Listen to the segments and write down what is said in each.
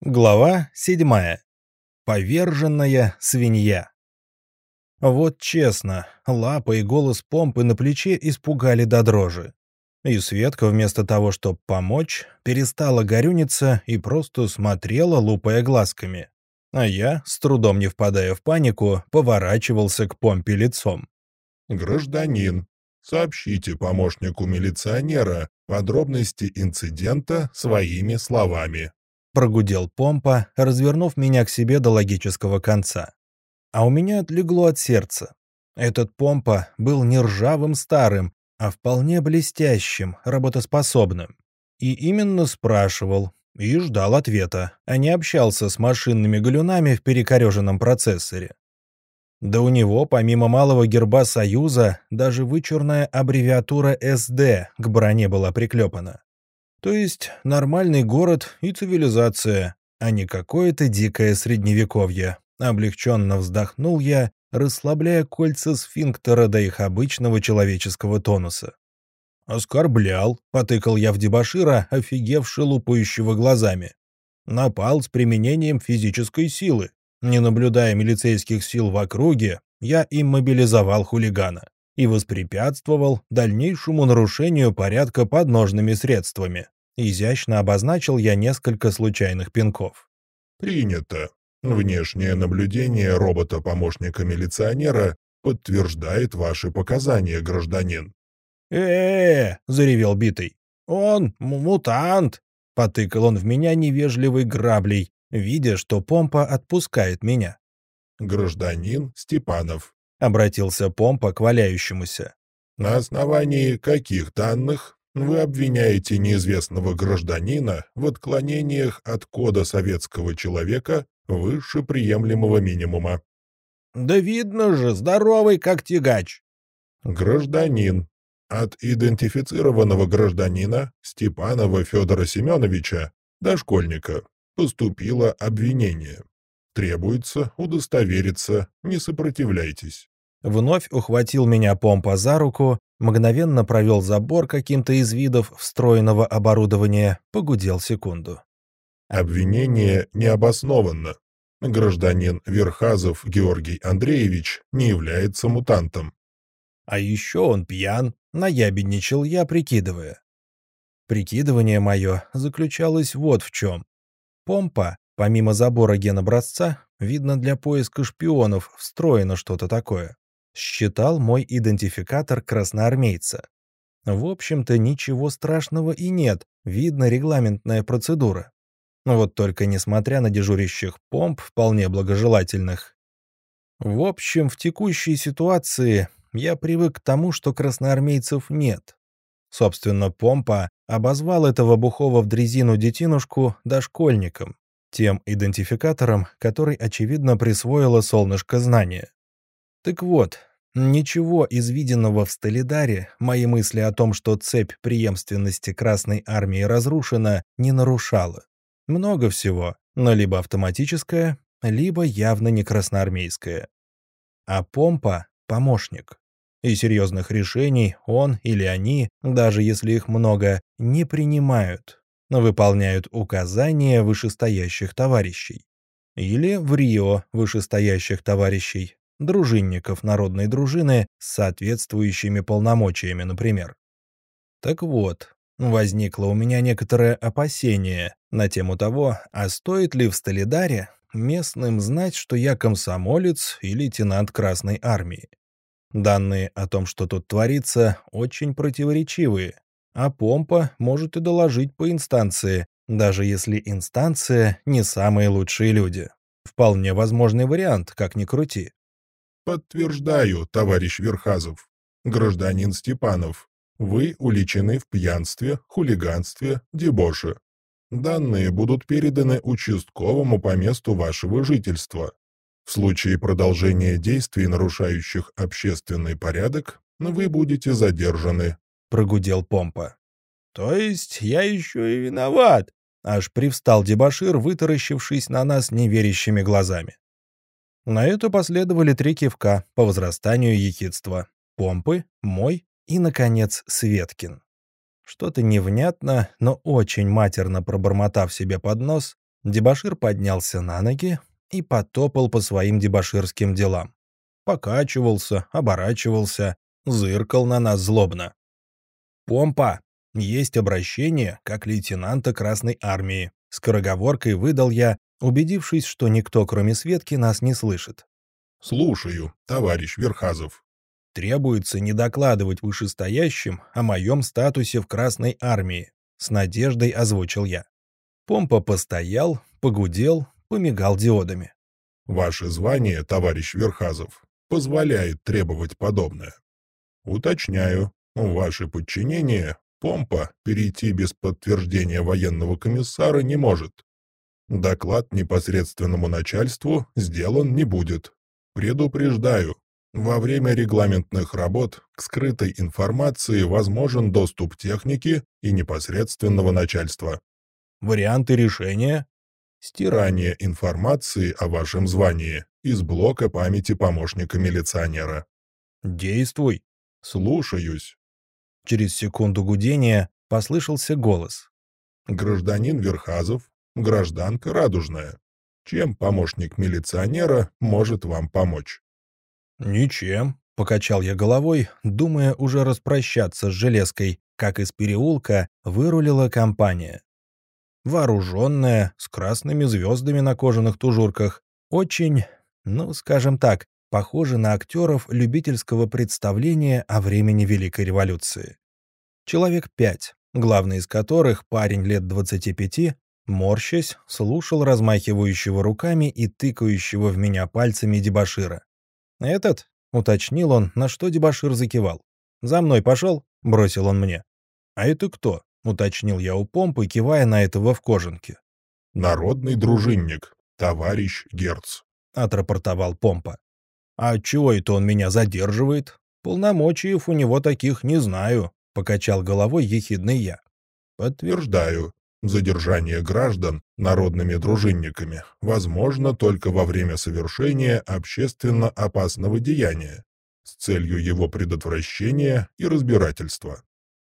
Глава 7. Поверженная свинья. Вот честно, лапа и голос помпы на плече испугали до дрожи. И Светка вместо того, чтобы помочь, перестала горюниться и просто смотрела, лупая глазками. А я, с трудом не впадая в панику, поворачивался к помпе лицом. «Гражданин, сообщите помощнику милиционера подробности инцидента своими словами» прогудел помпа, развернув меня к себе до логического конца. А у меня отлегло от сердца. Этот помпа был не ржавым старым, а вполне блестящим, работоспособным. И именно спрашивал и ждал ответа, а не общался с машинными галюнами в перекореженном процессоре. Да у него, помимо малого герба Союза, даже вычурная аббревиатура СД к броне была приклепана. То есть нормальный город и цивилизация, а не какое-то дикое средневековье. Облегченно вздохнул я, расслабляя кольца сфинктера до их обычного человеческого тонуса. «Оскорблял», — потыкал я в дебошира, офигевши лупающего глазами. «Напал с применением физической силы. Не наблюдая милицейских сил в округе, я иммобилизовал хулигана и воспрепятствовал дальнейшему нарушению порядка подножными средствами. Изящно обозначил я несколько случайных пинков. «Принято. Внешнее наблюдение робота-помощника милиционера подтверждает ваши показания, гражданин». «Э-э-э!» — заревел битый. «Он мутант!» — потыкал он в меня невежливой граблей, видя, что помпа отпускает меня. «Гражданин Степанов, — обратился Помпа к валяющемуся. «На основании каких данных вы обвиняете неизвестного гражданина в отклонениях от кода советского человека выше приемлемого минимума?» «Да видно же, здоровый как тягач!» «Гражданин. От идентифицированного гражданина Степанова Федора Семеновича, дошкольника, поступило обвинение. Требуется удостовериться, не сопротивляйтесь. Вновь ухватил меня помпа за руку, мгновенно провел забор каким-то из видов встроенного оборудования, погудел секунду. Обвинение необоснованно. Гражданин Верхазов Георгий Андреевич не является мутантом. А еще он пьян, наябедничал я, прикидывая. Прикидывание мое заключалось вот в чем. Помпа Помимо забора генобразца, видно для поиска шпионов встроено что-то такое. Считал мой идентификатор красноармейца. В общем-то, ничего страшного и нет, видно регламентная процедура. Вот только несмотря на дежурящих помп, вполне благожелательных. В общем, в текущей ситуации я привык к тому, что красноармейцев нет. Собственно, помпа обозвал этого бухого в дрезину детинушку дошкольником тем идентификатором, который, очевидно, присвоило солнышко знания. Так вот, ничего из виденного в Сталидаре мои мысли о том, что цепь преемственности Красной Армии разрушена, не нарушала. Много всего, но либо автоматическое, либо явно не красноармейское. А помпа — помощник. И серьезных решений он или они, даже если их много, не принимают, выполняют указания вышестоящих товарищей. Или в Рио вышестоящих товарищей, дружинников народной дружины с соответствующими полномочиями, например. Так вот, возникло у меня некоторое опасение на тему того, а стоит ли в Столидаре местным знать, что я комсомолец и лейтенант Красной Армии. Данные о том, что тут творится, очень противоречивые, а помпа может и доложить по инстанции, даже если инстанция не самые лучшие люди. Вполне возможный вариант, как ни крути. Подтверждаю, товарищ Верхазов. Гражданин Степанов, вы уличены в пьянстве, хулиганстве, дебоше. Данные будут переданы участковому по месту вашего жительства. В случае продолжения действий, нарушающих общественный порядок, вы будете задержаны — прогудел Помпа. «То есть я еще и виноват?» Аж привстал дебошир, вытаращившись на нас неверящими глазами. На это последовали три кивка по возрастанию ехидства. Помпы, мой и, наконец, Светкин. Что-то невнятно, но очень матерно пробормотав себе под нос, Дебашир поднялся на ноги и потопал по своим дебаширским делам. Покачивался, оборачивался, зыркал на нас злобно. «Помпа! Есть обращение, как лейтенанта Красной Армии», скороговоркой выдал я, убедившись, что никто, кроме Светки, нас не слышит. «Слушаю, товарищ Верхазов». «Требуется не докладывать вышестоящим о моем статусе в Красной Армии», с надеждой озвучил я. Помпа постоял, погудел, помигал диодами. «Ваше звание, товарищ Верхазов, позволяет требовать подобное. Уточняю, в ваше подчинение помпа перейти без подтверждения военного комиссара не может. Доклад непосредственному начальству сделан не будет. Предупреждаю, во время регламентных работ к скрытой информации возможен доступ техники и непосредственного начальства. Варианты решения? Стирание информации о вашем звании из блока памяти помощника милиционера. Действуй. Слушаюсь. Через секунду гудения послышался голос. Гражданин Верхазов, гражданка Радужная. Чем помощник милиционера может вам помочь? Ничем, покачал я головой, думая уже распрощаться с железкой, как из переулка вырулила компания. Вооруженная, с красными звездами на кожаных тужурках, очень, ну, скажем так, похожи на актеров любительского представления о времени Великой революции. Человек пять, главный из которых, парень лет 25, морщась, слушал размахивающего руками и тыкающего в меня пальцами дебашира. «Этот?» — уточнил он, на что дебашир закивал. «За мной пошел?» — бросил он мне. «А это кто?» — уточнил я у помпы, кивая на этого в кожанке. «Народный дружинник, товарищ Герц», — отрапортовал помпа. «А чего это он меня задерживает? Полномочиев у него таких не знаю», — покачал головой ехидный я. «Подтверждаю. Задержание граждан народными дружинниками возможно только во время совершения общественно опасного деяния с целью его предотвращения и разбирательства.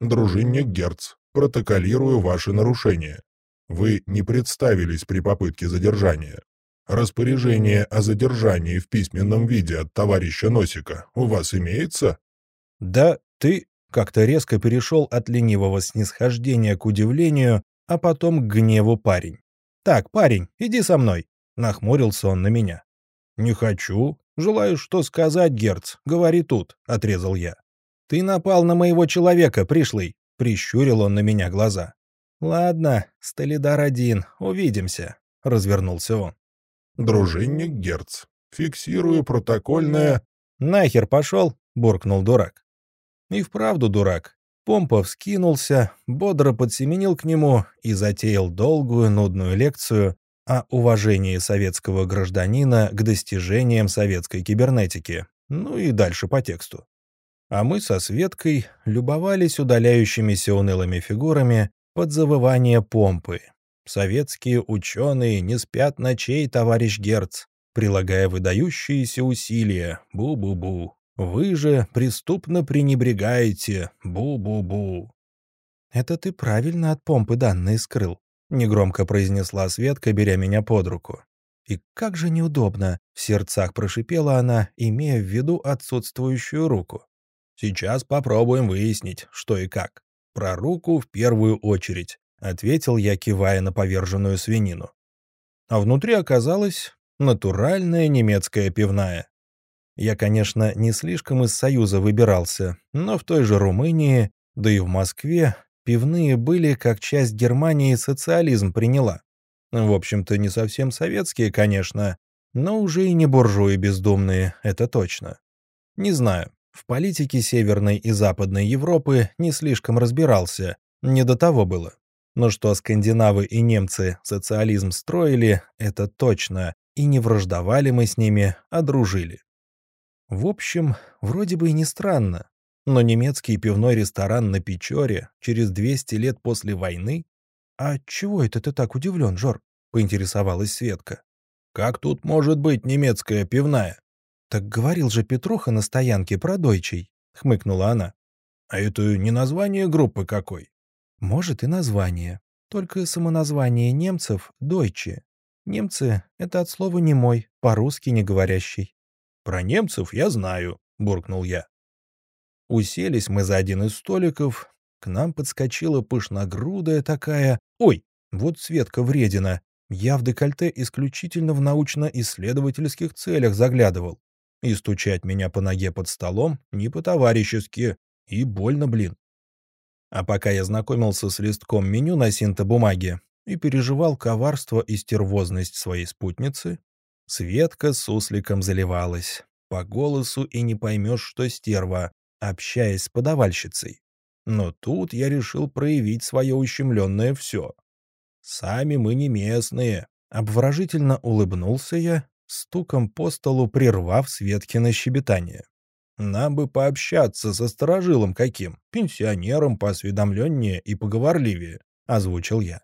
Дружинник Герц, протоколирую ваши нарушения. Вы не представились при попытке задержания. Распоряжение о задержании в письменном виде от товарища Носика у вас имеется? Да, ты как-то резко перешел от ленивого снисхождения к удивлению, а потом к гневу парень. «Так, парень, иди со мной», — нахмурился он на меня. «Не хочу. Желаю что сказать, Герц. Говори тут», — отрезал я. «Ты напал на моего человека, пришлый», — прищурил он на меня глаза. «Ладно, Столидар один, увидимся», — развернулся он. «Дружинник Герц, фиксирую протокольное...» «Нахер пошел?» — буркнул дурак. И вправду дурак. Помпа вскинулся, бодро подсеменил к нему и затеял долгую нудную лекцию о уважении советского гражданина к достижениям советской кибернетики, ну и дальше по тексту. А мы со Светкой любовались удаляющимися унылыми фигурами под завывание помпы. Советские ученые не спят ночей, товарищ Герц, прилагая выдающиеся усилия. Бу-бу-бу. Вы же преступно пренебрегаете. Бу-бу-бу. «Это ты правильно от помпы данные скрыл», — негромко произнесла Светка, беря меня под руку. «И как же неудобно!» — в сердцах прошипела она, имея в виду отсутствующую руку. Сейчас попробуем выяснить, что и как. Про руку в первую очередь, ответил я, кивая на поверженную свинину. А внутри оказалась натуральная немецкая пивная. Я, конечно, не слишком из Союза выбирался, но в той же Румынии, да и в Москве, пивные были как часть Германии социализм приняла. В общем-то, не совсем советские, конечно, но уже и не буржуи бездумные, это точно. Не знаю, в политике Северной и Западной Европы не слишком разбирался, не до того было. Но что скандинавы и немцы социализм строили, это точно, и не враждовали мы с ними, а дружили. В общем, вроде бы и не странно, но немецкий пивной ресторан на Печоре через 200 лет после войны... «А чего это ты так удивлен, Жор?» — поинтересовалась Светка. «Как тут может быть немецкая пивная?» «Так говорил же Петруха на стоянке про Дойчей», — хмыкнула она. «А это не название группы какой?» «Может, и название. Только самоназвание немцев — дойче. Немцы — это от слова «немой», по-русски не говорящий. «Про немцев я знаю», — буркнул я. Уселись мы за один из столиков. К нам подскочила пышногрудая такая... Ой, вот Светка Вредина. Я в декольте исключительно в научно-исследовательских целях заглядывал. И стучать меня по ноге под столом не по-товарищески. И больно, блин. А пока я знакомился с листком меню на синто-бумаге и переживал коварство и стервозность своей спутницы, Светка с сусликом заливалась. По голосу и не поймешь, что стерва, общаясь с подавальщицей. Но тут я решил проявить свое ущемленное все. Сами мы не местные. Обворожительно улыбнулся я, стуком по столу прервав Светкино щебетание. Нам бы пообщаться со сторожилом каким, пенсионером поосведомленнее и поговорливее, озвучил я.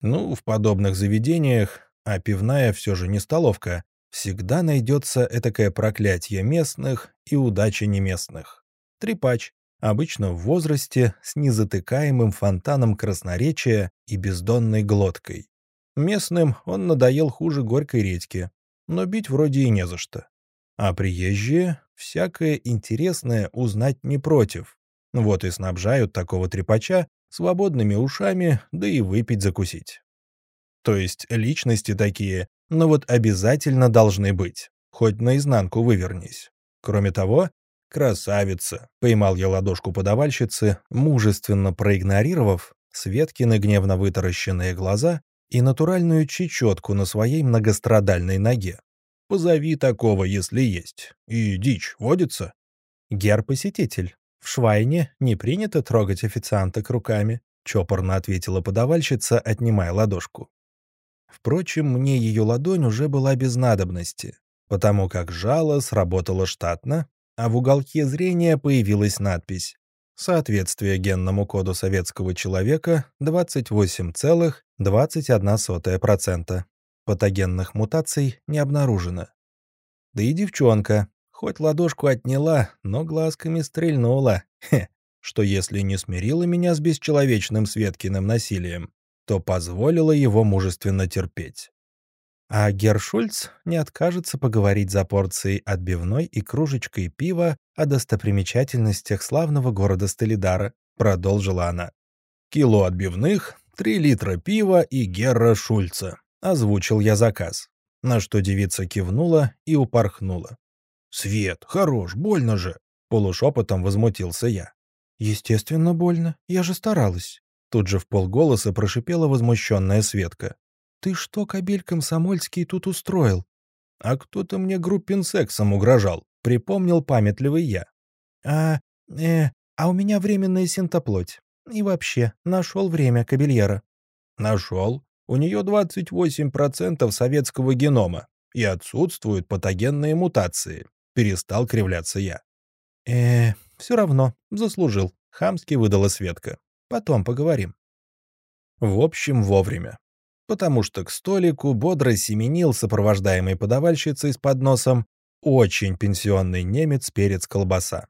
Ну, в подобных заведениях а пивная все же не столовка, всегда найдется этакое проклятие местных и удача неместных. Трепач, обычно в возрасте, с незатыкаемым фонтаном красноречия и бездонной глоткой. Местным он надоел хуже горькой редьки, но бить вроде и не за что. А приезжие всякое интересное узнать не против. Вот и снабжают такого трепача свободными ушами, да и выпить закусить. То есть личности такие, но вот обязательно должны быть. Хоть наизнанку вывернись. Кроме того, красавица, поймал я ладошку подавальщицы, мужественно проигнорировав Светкины гневно вытаращенные глаза и натуральную чечетку на своей многострадальной ноге. Позови такого, если есть. И дичь водится. Гер-посетитель. В Швайне не принято трогать официанток руками, чопорно ответила подавальщица, отнимая ладошку. Впрочем, мне ее ладонь уже была без надобности, потому как жало сработало штатно, а в уголке зрения появилась надпись «Соответствие генному коду советского человека 28,21%. Патогенных мутаций не обнаружено». Да и девчонка, хоть ладошку отняла, но глазками стрельнула. Хе, что если не смирила меня с бесчеловечным Светкиным насилием, то позволило его мужественно терпеть. А Гершульц не откажется поговорить за порцией отбивной и кружечкой пива о достопримечательностях славного города Стелидара, продолжила она. «Кило отбивных, три литра пива и Герра Шульца», — озвучил я заказ, на что девица кивнула и упорхнула. «Свет, хорош, больно же!» — полушепотом возмутился я. «Естественно, больно, я же старалась», Тут же в полголоса прошипела возмущенная Светка. «Ты что, кобель комсомольский, тут устроил?» «А кто-то мне группин сексом угрожал», — припомнил памятливый я. «А, э, а у меня временная синтоплоть. И вообще, нашел время кабельера». «Нашел. У нее 28% советского генома, и отсутствуют патогенные мутации», — перестал кривляться я. э все равно, заслужил», — хамски выдала Светка. Потом поговорим. В общем, вовремя. Потому что к столику бодро семенил сопровождаемый подавальщицей с подносом очень пенсионный немец-перец-колбаса.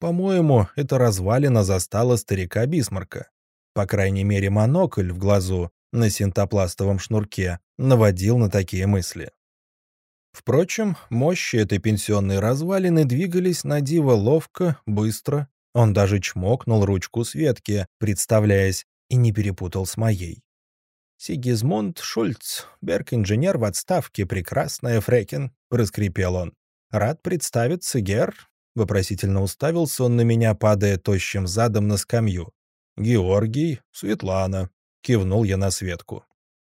По-моему, это развалина застала старика Бисмарка. По крайней мере, монокль в глазу на синтопластовом шнурке наводил на такие мысли. Впрочем, мощи этой пенсионной развалины двигались на диво ловко, быстро он даже чмокнул ручку Светки, представляясь, и не перепутал с моей. «Сигизмунд Шульц, берг-инженер в отставке, прекрасная Фрекин», — проскрипел он. «Рад представиться, Гер?» — вопросительно уставился он на меня, падая тощим задом на скамью. «Георгий, Светлана», — кивнул я на Светку.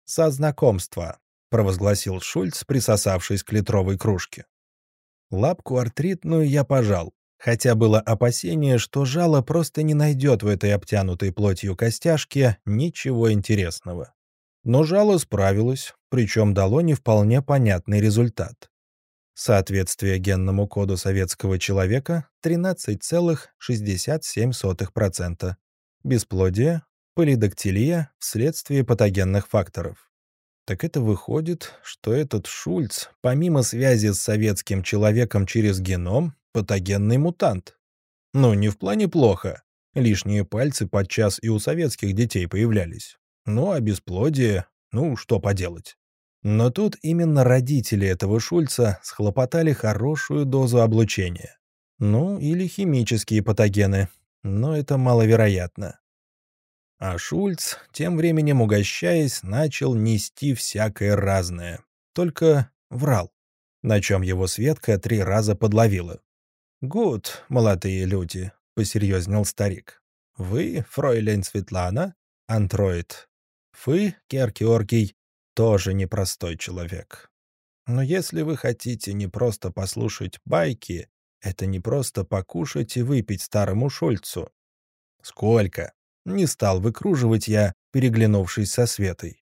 «За знакомство», — провозгласил Шульц, присосавшись к литровой кружке. Лапку артритную я пожал, хотя было опасение, что жало просто не найдет в этой обтянутой плотью костяшке ничего интересного. Но жало справилось, причем дало не вполне понятный результат. Соответствие генному коду советского человека 13,67%. Бесплодие, полидактилия вследствие патогенных факторов. Так это выходит, что этот Шульц, помимо связи с советским человеком через геном, патогенный мутант. Ну, не в плане плохо. Лишние пальцы подчас и у советских детей появлялись. Ну, а бесплодие, ну, что поделать. Но тут именно родители этого Шульца схлопотали хорошую дозу облучения. Ну, или химические патогены, но это маловероятно. А Шульц, тем временем угощаясь, начал нести всякое разное. Только врал, на чем его Светка три раза подловила. «Гуд, молодые люди», — посерьезнел старик. «Вы, фройлен Светлана, андроид. Вы, Керкиоргий, тоже непростой человек. Но если вы хотите не просто послушать байки, это не просто покушать и выпить старому Шульцу. Сколько? Не стал выкруживать я, переглянувшись со Светой.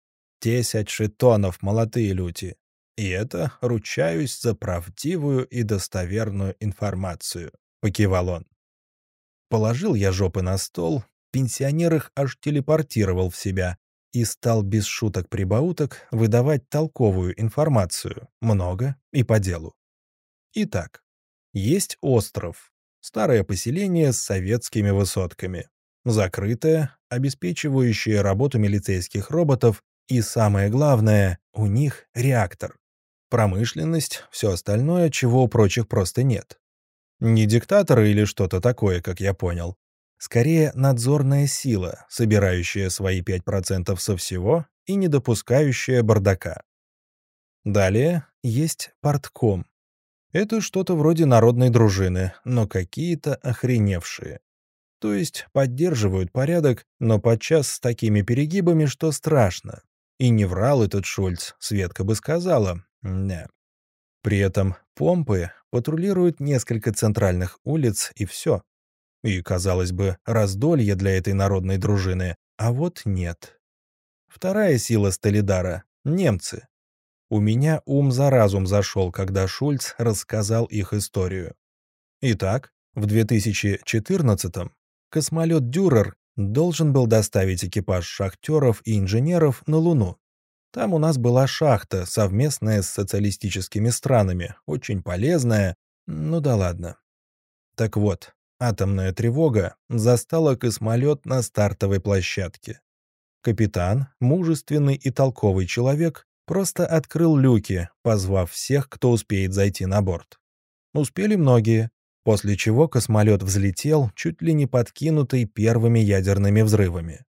Десять шитонов, молодые люди. И это ручаюсь за правдивую и достоверную информацию», — покивал он. Положил я жопы на стол, пенсионер их аж телепортировал в себя и стал без шуток-прибауток выдавать толковую информацию, много и по делу. Итак, есть остров, старое поселение с советскими высотками закрытая, обеспечивающая работу милицейских роботов, и самое главное, у них реактор. Промышленность, все остальное, чего у прочих просто нет. Не диктаторы или что-то такое, как я понял. Скорее, надзорная сила, собирающая свои 5% со всего и не допускающая бардака. Далее есть портком. Это что-то вроде народной дружины, но какие-то охреневшие. То есть поддерживают порядок, но подчас с такими перегибами, что страшно. И не врал этот Шульц, Светка бы сказала. Не. При этом помпы патрулируют несколько центральных улиц и все. И, казалось бы, раздолье для этой народной дружины, а вот нет. Вторая сила Сталидара — немцы. У меня ум за разум зашел, когда Шульц рассказал их историю. Итак, в 2014-м космолет «Дюрер» должен был доставить экипаж шахтеров и инженеров на Луну. Там у нас была шахта, совместная с социалистическими странами, очень полезная, ну да ладно. Так вот, атомная тревога застала космолет на стартовой площадке. Капитан, мужественный и толковый человек, просто открыл люки, позвав всех, кто успеет зайти на борт. Успели многие, после чего космолет взлетел, чуть ли не подкинутый первыми ядерными взрывами.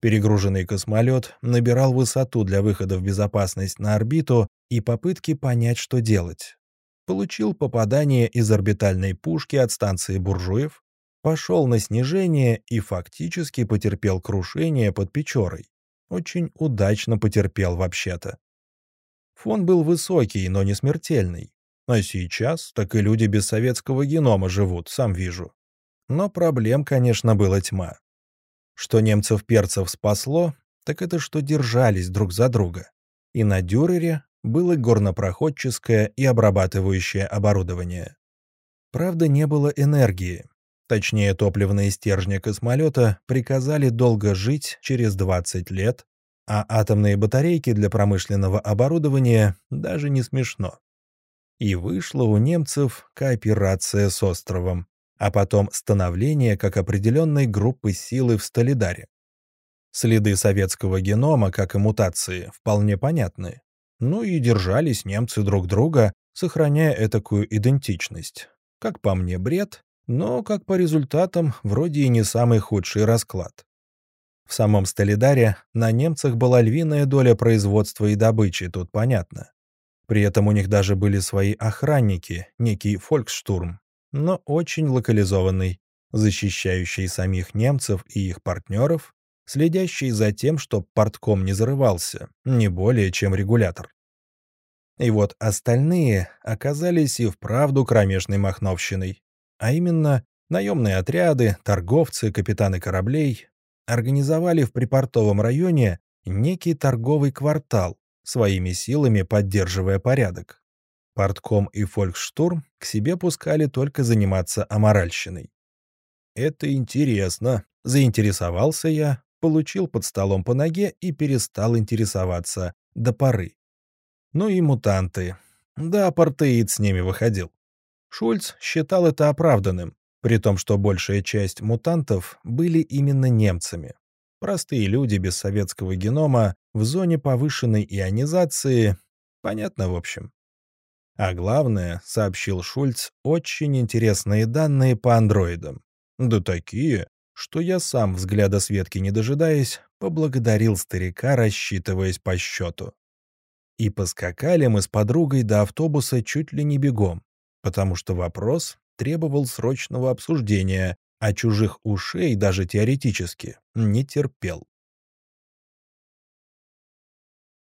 Перегруженный космолет набирал высоту для выхода в безопасность на орбиту и попытки понять, что делать. Получил попадание из орбитальной пушки от станции Буржуев, пошел на снижение и фактически потерпел крушение под Печорой. Очень удачно потерпел вообще-то. Фон был высокий, но не смертельный. А сейчас так и люди без советского генома живут, сам вижу. Но проблем, конечно, была тьма. Что немцев-перцев спасло, так это что держались друг за друга. И на Дюрере было горнопроходческое и обрабатывающее оборудование. Правда, не было энергии. Точнее, топливные стержни космолета приказали долго жить через 20 лет, а атомные батарейки для промышленного оборудования даже не смешно и вышла у немцев кооперация с островом, а потом становление как определенной группы силы в Сталидаре. Следы советского генома, как и мутации, вполне понятны. Ну и держались немцы друг друга, сохраняя этакую идентичность. Как по мне, бред, но, как по результатам, вроде и не самый худший расклад. В самом Сталидаре на немцах была львиная доля производства и добычи, тут понятно. При этом у них даже были свои охранники, некий фольксштурм, но очень локализованный, защищающий самих немцев и их партнеров, следящий за тем, чтобы портком не зарывался, не более чем регулятор. И вот остальные оказались и вправду кромешной махновщиной, а именно наемные отряды, торговцы, капитаны кораблей организовали в припортовом районе некий торговый квартал, своими силами поддерживая порядок. Портком и Фолькштурм к себе пускали только заниматься аморальщиной. «Это интересно», — заинтересовался я, получил под столом по ноге и перестал интересоваться до поры. Ну и мутанты. Да, апартеид с ними выходил. Шульц считал это оправданным, при том, что большая часть мутантов были именно немцами. Простые люди без советского генома в зоне повышенной ионизации. Понятно, в общем. А главное, сообщил Шульц, очень интересные данные по андроидам. Да такие, что я сам, взгляда Светки не дожидаясь, поблагодарил старика, рассчитываясь по счету. И поскакали мы с подругой до автобуса чуть ли не бегом, потому что вопрос требовал срочного обсуждения, а чужих ушей даже теоретически не терпел.